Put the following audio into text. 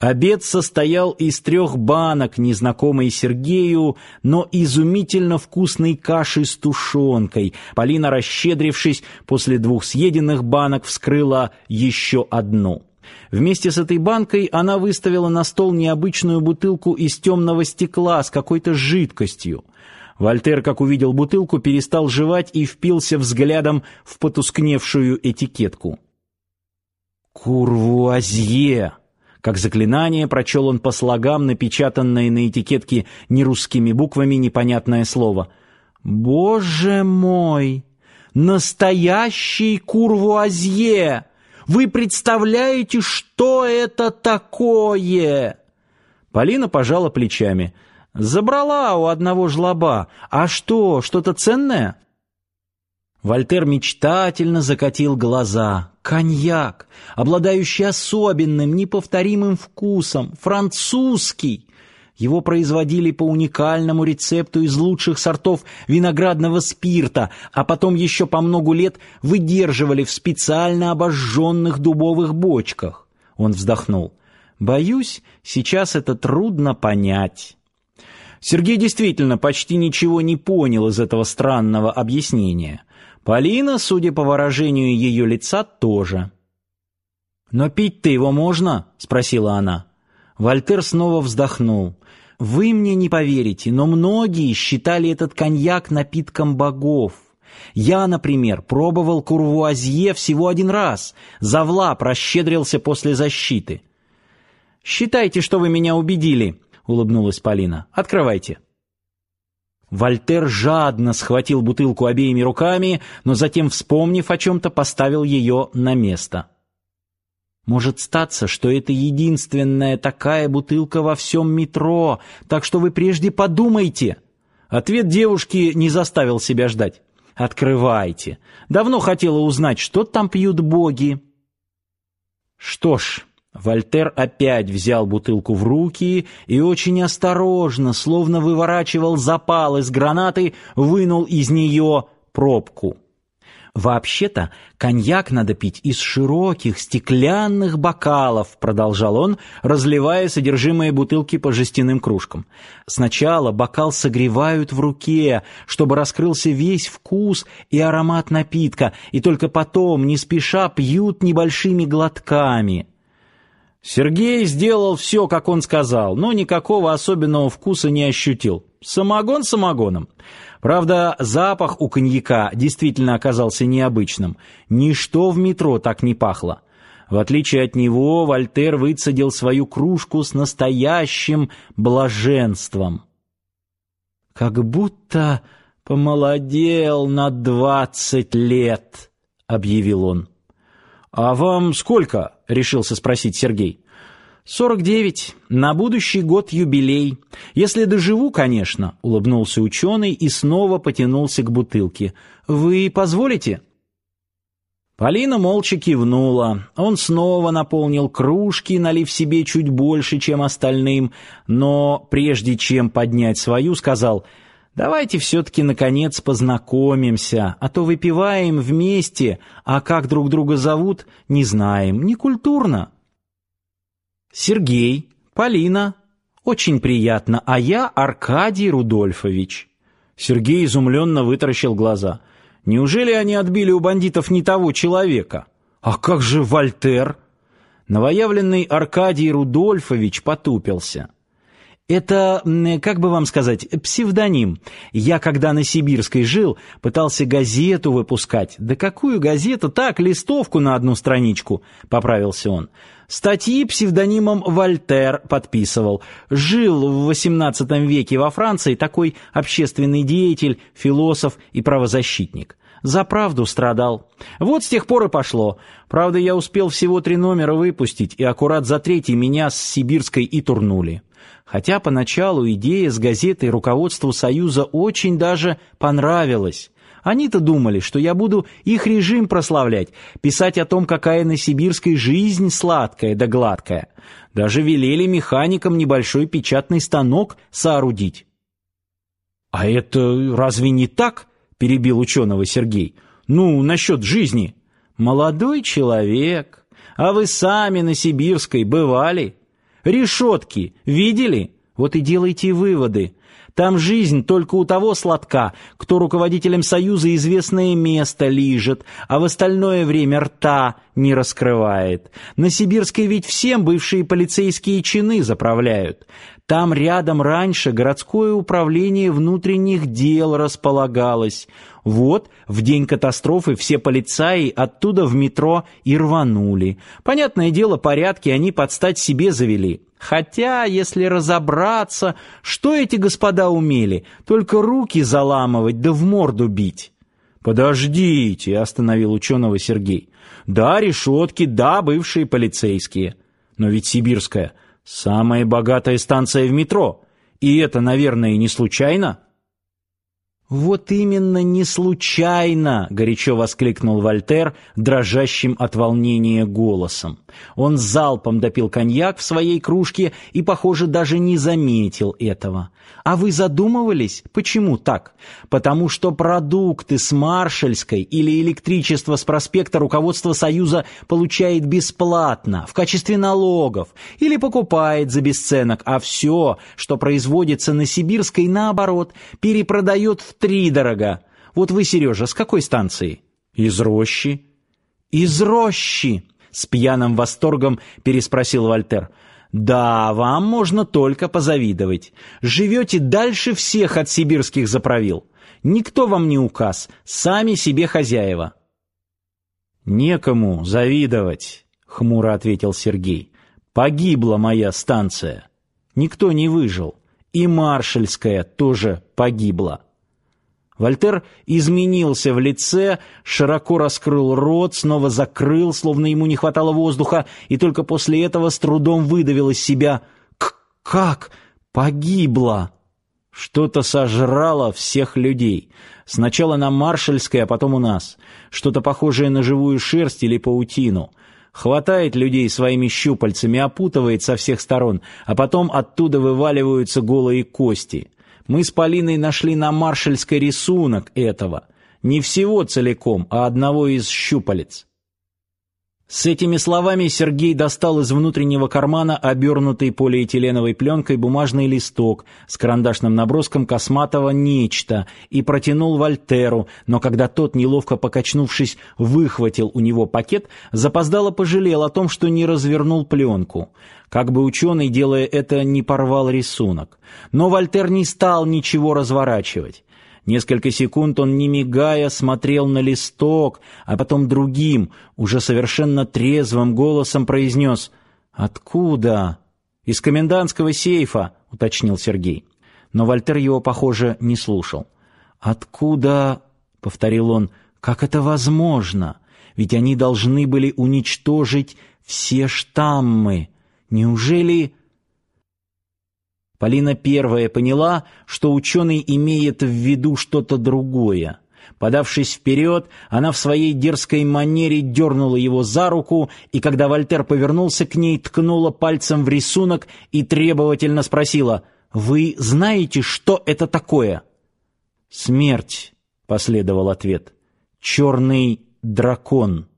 Обед состоял из трех банок, незнакомой Сергею, но изумительно вкусной каши с тушенкой. Полина, расщедрившись, после двух съеденных банок вскрыла еще одну. Вместе с этой банкой она выставила на стол необычную бутылку из темного стекла с какой-то жидкостью. Вольтер, как увидел бутылку, перестал жевать и впился взглядом в потускневшую этикетку. «Курвуазье!» Как заклинание прочел он по слогам напечатанное на этикетке нерусскими буквами непонятное слово. «Боже мой! Настоящий курвуазье! Вы представляете, что это такое?» Полина пожала плечами. «Забрала у одного жлоба. А что, что-то ценное?» Вольтер мечтательно закатил глаза. Коньяк, обладающий особенным, неповторимым вкусом, французский. Его производили по уникальному рецепту из лучших сортов виноградного спирта, а потом еще по многу лет выдерживали в специально обожженных дубовых бочках. Он вздохнул. «Боюсь, сейчас это трудно понять». Сергей действительно почти ничего не понял из этого странного объяснения. Полина, судя по выражению ее лица, тоже. «Но пить-то его можно?» — спросила она. Вольтер снова вздохнул. «Вы мне не поверите, но многие считали этот коньяк напитком богов. Я, например, пробовал курвуазье всего один раз. Завла прощедрился после защиты». «Считайте, что вы меня убедили», — улыбнулась Полина. «Открывайте». Вольтер жадно схватил бутылку обеими руками, но затем, вспомнив о чем-то, поставил ее на место. «Может статься, что это единственная такая бутылка во всем метро, так что вы прежде подумайте». Ответ девушки не заставил себя ждать. «Открывайте. Давно хотела узнать, что там пьют боги». «Что ж...» Вольтер опять взял бутылку в руки и очень осторожно, словно выворачивал запал из гранаты, вынул из нее пробку. «Вообще-то коньяк надо пить из широких стеклянных бокалов», продолжал он, разливая содержимое бутылки по жестяным кружкам. «Сначала бокал согревают в руке, чтобы раскрылся весь вкус и аромат напитка, и только потом, не спеша, пьют небольшими глотками». Сергей сделал все, как он сказал, но никакого особенного вкуса не ощутил. Самогон самогоном. Правда, запах у коньяка действительно оказался необычным. Ничто в метро так не пахло. В отличие от него, Вольтер выцедил свою кружку с настоящим блаженством. «Как будто помолодел на двадцать лет», — объявил он. «А вам сколько?» — решился спросить Сергей. «Сорок девять. На будущий год юбилей. Если доживу, конечно», — улыбнулся ученый и снова потянулся к бутылке. «Вы позволите?» Полина молча кивнула. Он снова наполнил кружки, налив себе чуть больше, чем остальным, но прежде чем поднять свою, сказал — Давайте все-таки, наконец, познакомимся, а то выпиваем вместе, а как друг друга зовут, не знаем, не культурно. Сергей, Полина, очень приятно, а я Аркадий Рудольфович. Сергей изумленно вытаращил глаза. Неужели они отбили у бандитов не того человека? А как же Вольтер? Новоявленный Аркадий Рудольфович потупился. Это, как бы вам сказать, псевдоним. Я, когда на Сибирской жил, пытался газету выпускать. Да какую газету? Так, листовку на одну страничку, поправился он. Статьи псевдонимом Вольтер подписывал. Жил в XVIII веке во Франции такой общественный деятель, философ и правозащитник. За правду страдал. Вот с тех пор и пошло. Правда, я успел всего три номера выпустить, и аккурат за третий меня с Сибирской и турнули. Хотя поначалу идея с газетой руководству Союза очень даже понравилась. Они-то думали, что я буду их режим прославлять, писать о том, какая на сибирской жизнь сладкая да гладкая. Даже велели механикам небольшой печатный станок соорудить. «А это разве не так?» – перебил ученого Сергей. «Ну, насчет жизни». «Молодой человек, а вы сами на Сибирской бывали?» Решетки. Видели? Вот и делайте выводы. Там жизнь только у того сладка, кто руководителем Союза известное место лижет, а в остальное время рта не раскрывает. На Сибирской ведь всем бывшие полицейские чины заправляют. Там рядом раньше городское управление внутренних дел располагалось. Вот, в день катастрофы все полицаи оттуда в метро и рванули. Понятное дело, порядки они под стать себе завели. Хотя, если разобраться, что эти господа умели? Только руки заламывать да в морду бить. «Подождите», — остановил ученого Сергей. «Да, решетки, да, бывшие полицейские. Но ведь Сибирская — самая богатая станция в метро. И это, наверное, не случайно?» «Вот именно не случайно!» — горячо воскликнул Вольтер, дрожащим от волнения голосом. Он залпом допил коньяк в своей кружке и, похоже, даже не заметил этого. «А вы задумывались, почему так? Потому что продукты с Маршальской или электричество с проспекта руководство Союза получает бесплатно, в качестве налогов, или покупает за бесценок, а все, что производится на Сибирской, наоборот, перепродает в три дорого. Вот вы, Сережа, с какой станции? Из рощи. Из рощи, с пьяным восторгом переспросил Вальтер. Да, вам можно только позавидовать. Живете дальше всех от сибирских заправил. Никто вам не указ, сами себе хозяева. Некому завидовать, хмуро ответил Сергей. Погибла моя станция. Никто не выжил. И Маршальская тоже погибла. Вольтер изменился в лице, широко раскрыл рот, снова закрыл, словно ему не хватало воздуха, и только после этого с трудом выдавил из себя «Как? Погибла!» Что-то сожрало всех людей. Сначала на Маршальской, а потом у нас. Что-то похожее на живую шерсть или паутину. Хватает людей своими щупальцами, опутывает со всех сторон, а потом оттуда вываливаются голые кости. Мы с Полиной нашли на маршальской рисунок этого. Не всего целиком, а одного из щупалец. С этими словами Сергей достал из внутреннего кармана обернутый полиэтиленовой пленкой бумажный листок с карандашным наброском косматого нечто и протянул Вальтеру, но когда тот, неловко покачнувшись, выхватил у него пакет, запоздало пожалел о том, что не развернул пленку. Как бы ученый, делая это, не порвал рисунок. Но Вальтер не стал ничего разворачивать. Несколько секунд он, не мигая, смотрел на листок, а потом другим, уже совершенно трезвым голосом произнес «Откуда?» «Из комендантского сейфа», — уточнил Сергей. Но Вальтер его, похоже, не слушал. «Откуда?» — повторил он. «Как это возможно? Ведь они должны были уничтожить все штаммы. Неужели...» Полина первая поняла, что ученый имеет в виду что-то другое. Подавшись вперед, она в своей дерзкой манере дернула его за руку, и когда Вольтер повернулся к ней, ткнула пальцем в рисунок и требовательно спросила, «Вы знаете, что это такое?» «Смерть», — последовал ответ, «черный дракон».